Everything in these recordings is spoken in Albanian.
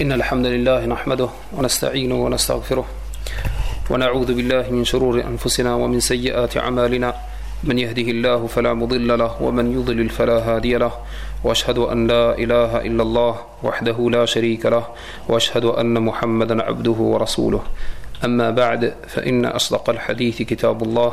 إن الحمد لله نحمده ونستعينه ونستغفره ونعوذ بالله من شرور أنفسنا ومن سيئات أعمالنا من يهده الله فلا مضل له ومن يضلل فلا هادي له واشهد ان لا اله الا الله وحده لا شريك له واشهد ان محمدا عبده ورسوله اما بعد فان اصدق الحديث كتاب الله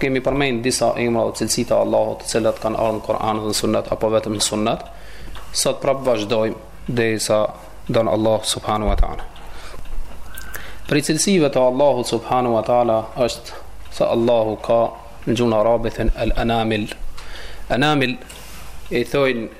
Kemi përmend disa emra e cilësi të Allahut, të cilat kanë ardhur në Kur'an dhe në Sunnet apo vetëm në Sunnet. Sot prap vazhdojmë derisa don Allah subhanahu wa taala. Prej cilësive të Allahut subhanahu wa taala është se Allahu ka në gjuhën arabe i thonë al-anamil. Anamil e thojnë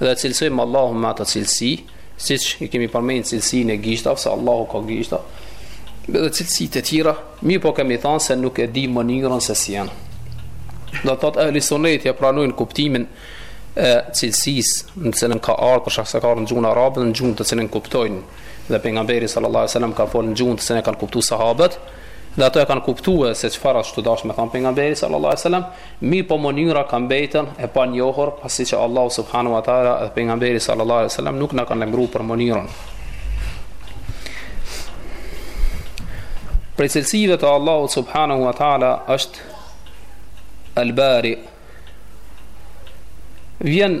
Dhe e cilësojmë Allahun me atë cilësi, siç i kemi përmendur cilësinë e gishtave, se Allahu ka gishta, dhe cilësitë e tjera, mirëpo kemi thënë se nuk e dimë mënyrën se si janë. Do të thotë ehli sunneti e pranojnë kuptimin e cilësisë në cilën ka ardhur për shkak se ka ardhur në gjuhën arabe në gjuhën të cilën e kuptojnë dhe pejgamberi sallallahu alajhi wasallam ka folur në gjuhën të cilën e kanë kuptuar sahabët dhe ato e kanë kuptuar se çfarë është dashur me thënë pejgamberi sallallahu alajhi wasallam Mirëpo mënyra ka mbetur e panjohur, pasi që Allahu subhanahu wa taala dhe pejgamberi sallallahu alaihi wasallam nuk na kanë lajmëruar për mënyrën. Prej cilësive të Allahu subhanahu wa taala është Al-Bari. Vjen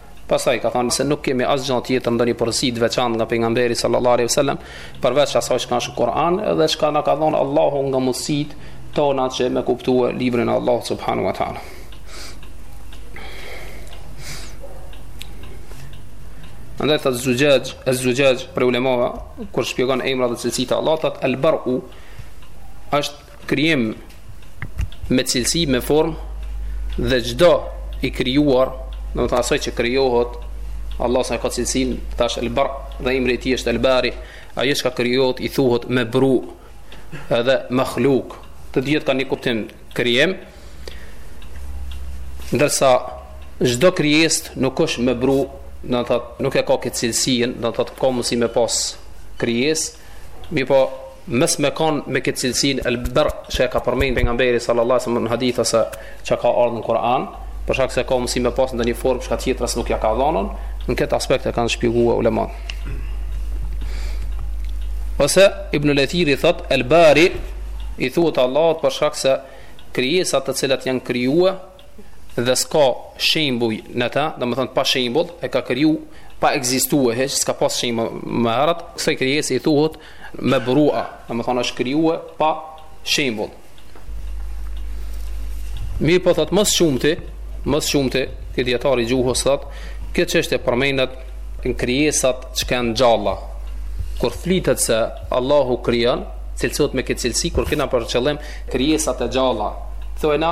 Pastaj ka thënë se nuk kemi asgjë tjetër ndonjë porosi të veçantë nga pejgamberi sallallahu alaihi wasallam, përveç asaj çka është në Kur'an dhe çka na ka dhënë Allahu nga mundësitë tona që me kuptue librin e Allahut subhanahu wa taala. Andaj thot Zujaj, e Zujaj prej ulemave, kur shpjegon emrat dhe cilësitë e Allahut, thot Al-Bar'u është Krijim me cilësi, me formë dhe çdo i krijuar, domethënë asaj që krijohet, Allahu e ka cilësin, që është El Bar dhe emri i tij është El Bari, ajo që krijohet i thuhet mebru edhe makhluk. Të dyjet kanë një kuptim krijim. Ndërsa çdo krijesë nuk është mebru, do të thotë nuk e ka këtë cilësinë, do të thotë ka mundësi me pas krijesë, Mirëpo mos me kon me këtë cilësinë el ber që e ka përmend pejgamberi sallallahu alajhi wasallam në hadith ose që ka ardhur në Kur'an, për shkak se ka mundësi me pas ndonjë formë çka tjetër as nuk ja ka dhënë, në këtë aspekt e kanë shpjeguar ulemat. Ose Ibnul Ethiri thot el bari i thuhet Allahut për shkak se krijesat të cilat janë krijuar dhe s'ka shembull në ta, domethënë pa shembull, e ka kriju pa ekzistue hiç, s'ka pas shembull më herët, kësaj krijese i thuhet mebru, domethënë është krijue pa shembull. Mirëpo thotë më së shumti, më së shumti, ky dijetari i gjuhës thotë, këtë çështje përmendet në krijesat që janë gjalla, kur flitet se Allahu krijon, cilësohet me këtë cilësi, kur kina për qëllim krijesat e gjalla, thëjna,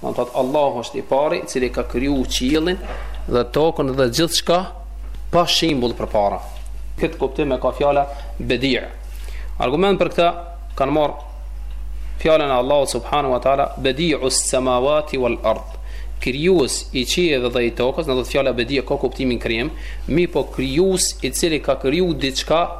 Do të thotë Allahu është i pari i cili ka krijuar qiellin dhe tokën dhe gjithçka pa shembull përpara. Këtë kuptim e ka fjala bedi'. Argument për këtë kanë marrë fjalën e Allahut subhanahu wa taala bedi'us samawati wal ard. Krijues i qiellit dhe i tokës, do të thotë fjala bedi' ka kuptimin krijim, mirëpo krijues i cili ka krijuar diçka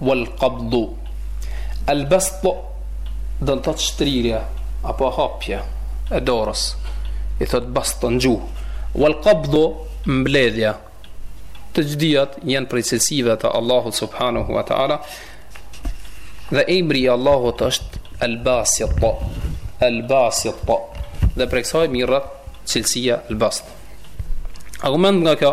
Wal qabdu Al bast do të thotë shtrirja apo hapja e dorës. I thonë bast në gjuhë. Wal qabdu mbledhja. Të dyjat janë prej cilësive të Allahut subhanahu wa taala. Dhe emri i Allahut është Al Basit. Al Basit. Dhe prej kësaj mirret cilësia Al Bast. Argument nga kjo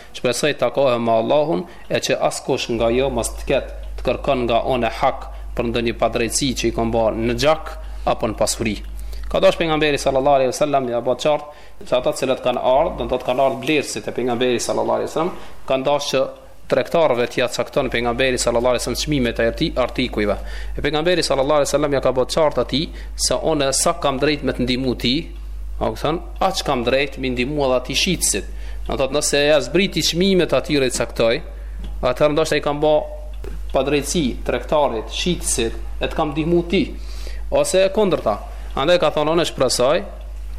Shpresoj të takohem me Allahun e që askush nga ju mos të ketë të kërkon nga unë hak për ndonjë padrejtësi që i kam ba në gjak apo në pasuri. Ka dashur pejgamberi sallallahu alaihi wasallam me ja bo qartë se ata të cilët kanë ardhur, do të thotë kanë ardhur blerësit te pejgamberi sallallahu alaihi wasallam, kanë dashur që tregtarëve t'ia cakton pejgamberi sallallahu alajhi wasallam çmimet e artikujve. E pejgamberi sallallahu alajhi wasallam ja ka bërë qartë atij se unë sa kam drejt me të ndihmu ty, Do me thënë, aq kam drejt mi ndihmu edhe atij shitësit. Do thotë nëse ja zbres çmimet atyre i caktoj, atëherë ndoshta i kam bë padrejtësi tregtarit, shitësit, e të kam ndihmu ty. Ose e kundërta. Andaj ka thonë unë shpresoj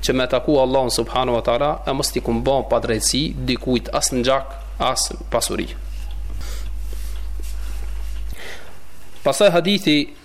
që me taku Allahun subhanu wa taala e mos t'i kem bë padrejtësi dikujt as në gjak, as në pasuri. Pastaj hadithi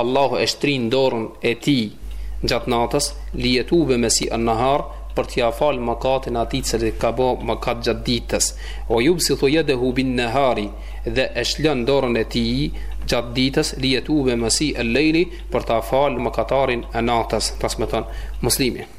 Allahu e shtrin dorën e tij gjatë natës, lijetube mesiun nahar, për t'ia falë mëkatin atij i cili ka bë mëkat gjatë ditës. Wa yabsutu yadahu bin nahari, dhe e shtrin dorën e tij gjatë ditës, lijetube mesiul lejli, për ta falë mëkatarin e natës, transmeton Muslimi.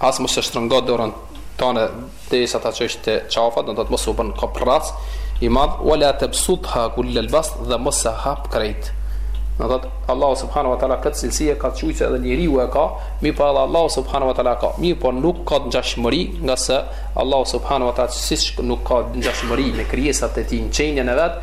As mos e shtrëngo dorën tande derisa ta çojsh te qafa, do thot mos u bën koprrac i madh, wala tabsutha kull al-bast dhe mos e hap krejt. Do thot Allahu subhanahu wa taala këtë cilësi e ka, thuaj se edhe njeriu e ka, mirëpo edhe Allahu subhanahu wa taala ka. Mirëpo nuk ka ngjashmëri, ngase Allahu subhanahu wa taala siç nuk ka ngjashmëri me krijesat e tij në qenjen e vet,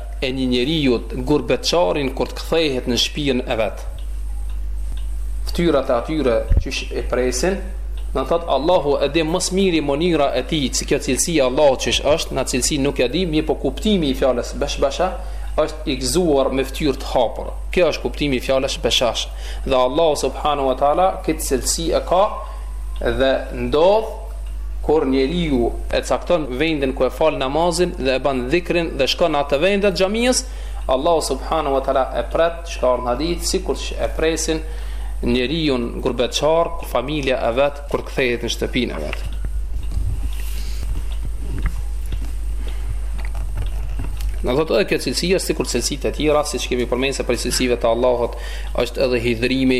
e një njeriu, gurbetçarin kur të kthehet në shpijën e vet ftyrat e atyre qysh e presin dmth Allahu e di më së miri mënyra e tij, si kjo cilësi e Allahut qysh është, ne cilësi nuk ja dimë, mirëpo kuptimi i fjalës beshbesha është i gëzuar me ftyrë të hapur kjo është kuptimi i fjalës beshash dhe Allahu subhanu wa ta'ala këtë cilësi e ka dhe ndodh Kur njeriu e cakton vendin ku e fal namazin dhe e ban dhikrin dhe shkon në atë vend të xhamisë, Allahu subhanahu wa taala e pret, siç ka ardh në hadith, sikur që e presin njeriun gurbetçar, kur familja e vet kur kthehet në shtëpinë e vet. Domethënë edhe kjo cilësi është sikur cilësitë e tjera, siç kemi përmendur se prej cilësive të Allahut është edhe hidhrimi,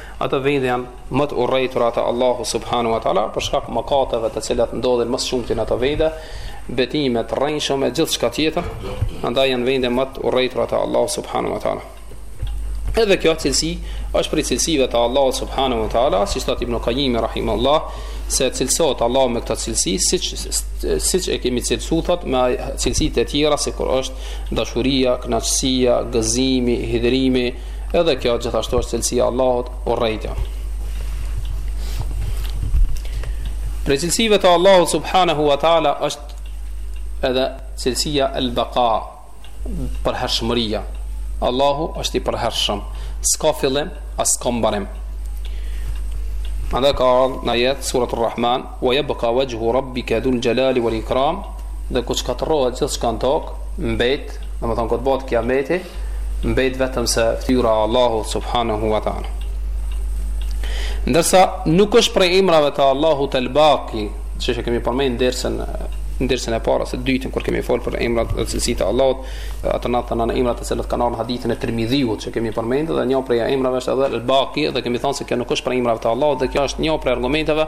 Ato vende janë më të urrejtura te Allahu subhanahu wa taala për shkak të mëkateve të cilat ndodhin më së shumti në ato vende, betimet e rrejshme e gjithçka tjetër, andaj janë vende më të urrejtura te Allahu subhanahu wa taala. Edhe kjo cilësi është prej cilësive të Allahut subhanahu wa taala, siç thotë Ibn Qayyim rahimahullah, se cilësohet Allahu me këtë cilësi, siç siç e kemi cilësuar thot me cilësitë e tjera sikur është dashuria, kënaqësia, gëzimi, hidhërimi, Edhe kjo gjithashtu është cilësia e Allahut urrejtja. Prej cilësive të Allahut subhanahu wa ta'ala është edhe cilësia el baka përhershmëria. Allahu është i përhershëm, s'ka fillim, as s'ka mbarim. Andaj ka ardhë në ajet, surat rrahman, Wa yabqa wajhu rabbika dhul jalali wal ikram, dhe kur shkatërrohet gjithçka në tokë, mbet, domethënë kur bëhet kiameti, mbet vetëm se fytyra e Allahut subhanahu wa taala. Ndërsa nuk është prej emrave të Allahut El Baqi, siç e kemi përmendur dersën në dersën e parë ose dytën kur kemi folur për emrat dhe cilësitë e Allahut, ata nëntëdhjetë e nëntë emrat të cilët kanë ardhur në hadithin e Tirmidhiut që kemi përmendur dhe një prej emrave është edhe El Baqi dhe kemi thënë se kjo nuk është prej emrave të Allahut dhe kjo është një prej argumenteve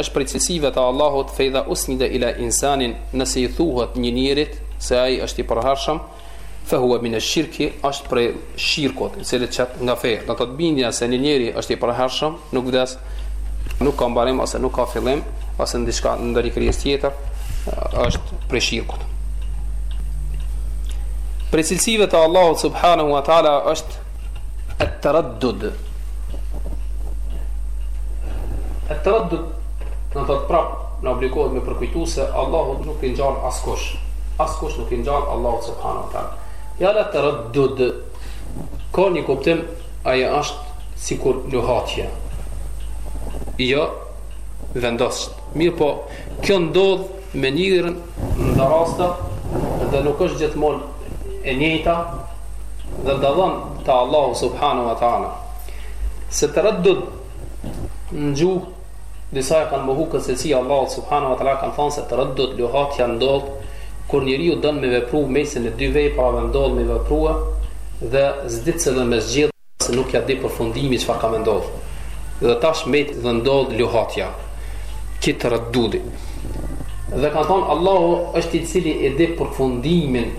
Është prej cilësive të Allahut fe idha usnide ila insanin nëse i thuhet një njerit se ai është i përhershëm fehuve mine shirki është prej shirkut i cili të qet nga feja domethënë bindja se një njeri është i përhershëm nuk vdes nuk ka mbarim ose nuk ka fillim ose ndiçka ndonjë krijesë tjetër është prej shirkut prej cilësive të Allahut subhanahu wa ta'ala është At-taraddud. At-taraddud domethënë prap na obligohet me përkujtu se Allahut nuk i ngjan askush. Askush nuk i ngjan Allahut subhanahu wa taala. Fjala taraddud. ka një kuptim ajo është sikur luhatja, jo vendosja. Mirëpo, kjo ndodh me njerin në disa raste dhe nuk është gjithmonë e njëjta dhe dallon te Allahu subhanahu wa taala se taraddud në gjuhë disa e kanë mohu këtë cilësi Allahut subhanahu wa taala kanë thënë se taraddud luhatja ndodh kur njeriu don me vepru në mesin e dy veprave don me vepru dhe s'din cilën me zgjedh se nuk ja di përfundimin çfarë ka me ndodhë dhe tash mbet dhe ndodh luhatja ky taraddudi dhe kanë thonë Allahu është i cili e di përfundimin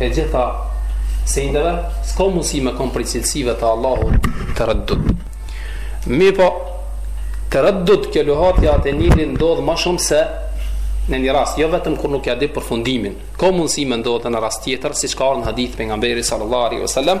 e gjitha sendeve s'ka mundësi me kon prej cilësive të Allahut taraddud mirëpo taraddud kjo luhatja te njeriu ndodh më shumë se në një rast, jo vetëm kur nuk ja di përfundimin. Ka mundësi me ndodhë në rast tjetër, siç ka ardh në hadith pejgamberi sallallahu alaihi wasallam,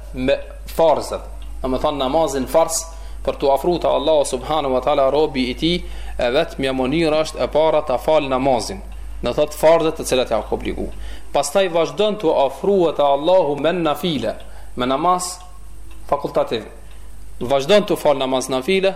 me farzët, domethënë namazin farz për t'u afru te Allahu subhanahu wa taala robi i tij, e vetmja mënyrë është e para ta fal namazin. Domethënë farzët të cilat ja ka obligu. Pastaj vazhdon tu afru te Allahu me nafile, me namaz fakultativ. Vazhdon tu fal namaz nafile,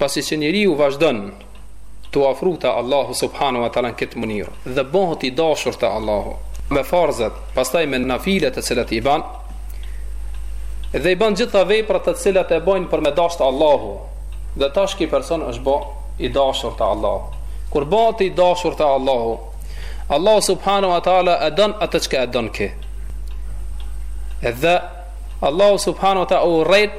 Pasi që njeriu vazhdon tu afru te Allahu subhanahu wa taala n'këtë mënyrë dhe bëhet i dashur te Allahu me farzët, pastaj me nafilet të cilat i ban dhe i ban gjitha veprat të cilat e bojnë për me dashtë Allahu dhe tash ky person është bo i dashur te Allahu. Kur bëhet i dashur te Allahu, Allahu subhanahu wa taala e don atë që ka e don ky. Edhe Allahu subhanahu wa taala e urren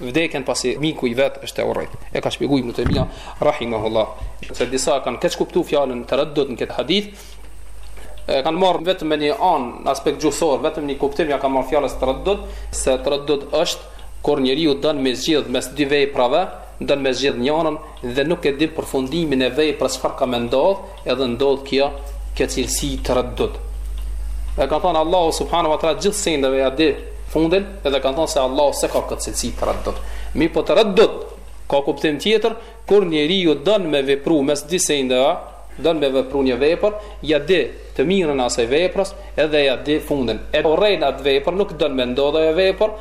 vdekjen pasi miku i vet është e urren. E ka shpjegu Ibn Taymija rahimahullah. Se disa kanë keqkuptu fjalën taraddud në këtë hadith, e kanë marrë vetëm me një anë aspekt gjuhësor, vetëm një kuptim ja kanë marrë fjalës taraddud, se taraddud është kur njeriu don me zgjidh mes dy veprave, don me zgjidh njërën dhe nuk e din përfundimin e veprës çfarë ka me ndodh, Edhe ndodh kjo, kjo cilësi taraddud. Dhe kanë thonë Allahu subhanahu wa ta'la gjithë sendeve ja di fundin, edhe kanë thonë se Allahu s'e ka këtë cilësi taraddud. Mirëpo taraddud, ka kuptim tjetër, kur njeriu don me vepru mes dy sendeve, don me vepru një vepër, ja di të mirën asaj veprës, edhe ja di fundin. E urren atë vepër, nuk don me ndodh ajo vepër,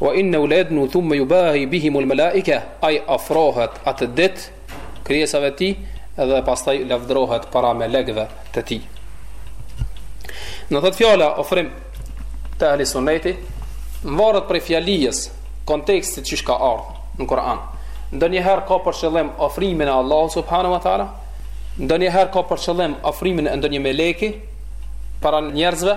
Wa innahu la yadnu thumma yubahi bihim al malaika ai afrohet atë dit krijesave të tij dhe pastaj lavdërohet para melekëve të tij. Domethënë fjala ofrim te ahli sunneti mvaret prej fjalies kontekstit qysh ka ardhë në Kuran ndonjëherë ka për qëllim ofrimin e Allah subhanahu wa ta'ala ndonjëherë ka për qëllim ofrimin e ndonjë meleki para njerëzve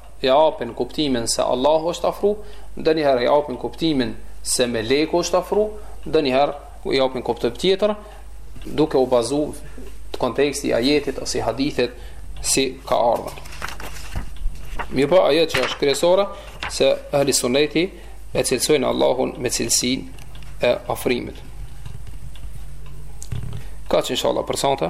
japin kuptimin se Allahu është afru, ndonjëherë i japin kuptimin se meleku është afru, ndonjëherë i japin kuptim tjetër duke u bazu te konteksti i ajetit ose i hadithit si ka ardhur. Mirëpo ajo që është kryesore se ahli sunneti e cilësojnë Allahun me cilësinë e afrimit. Kaq inshallah për sonte.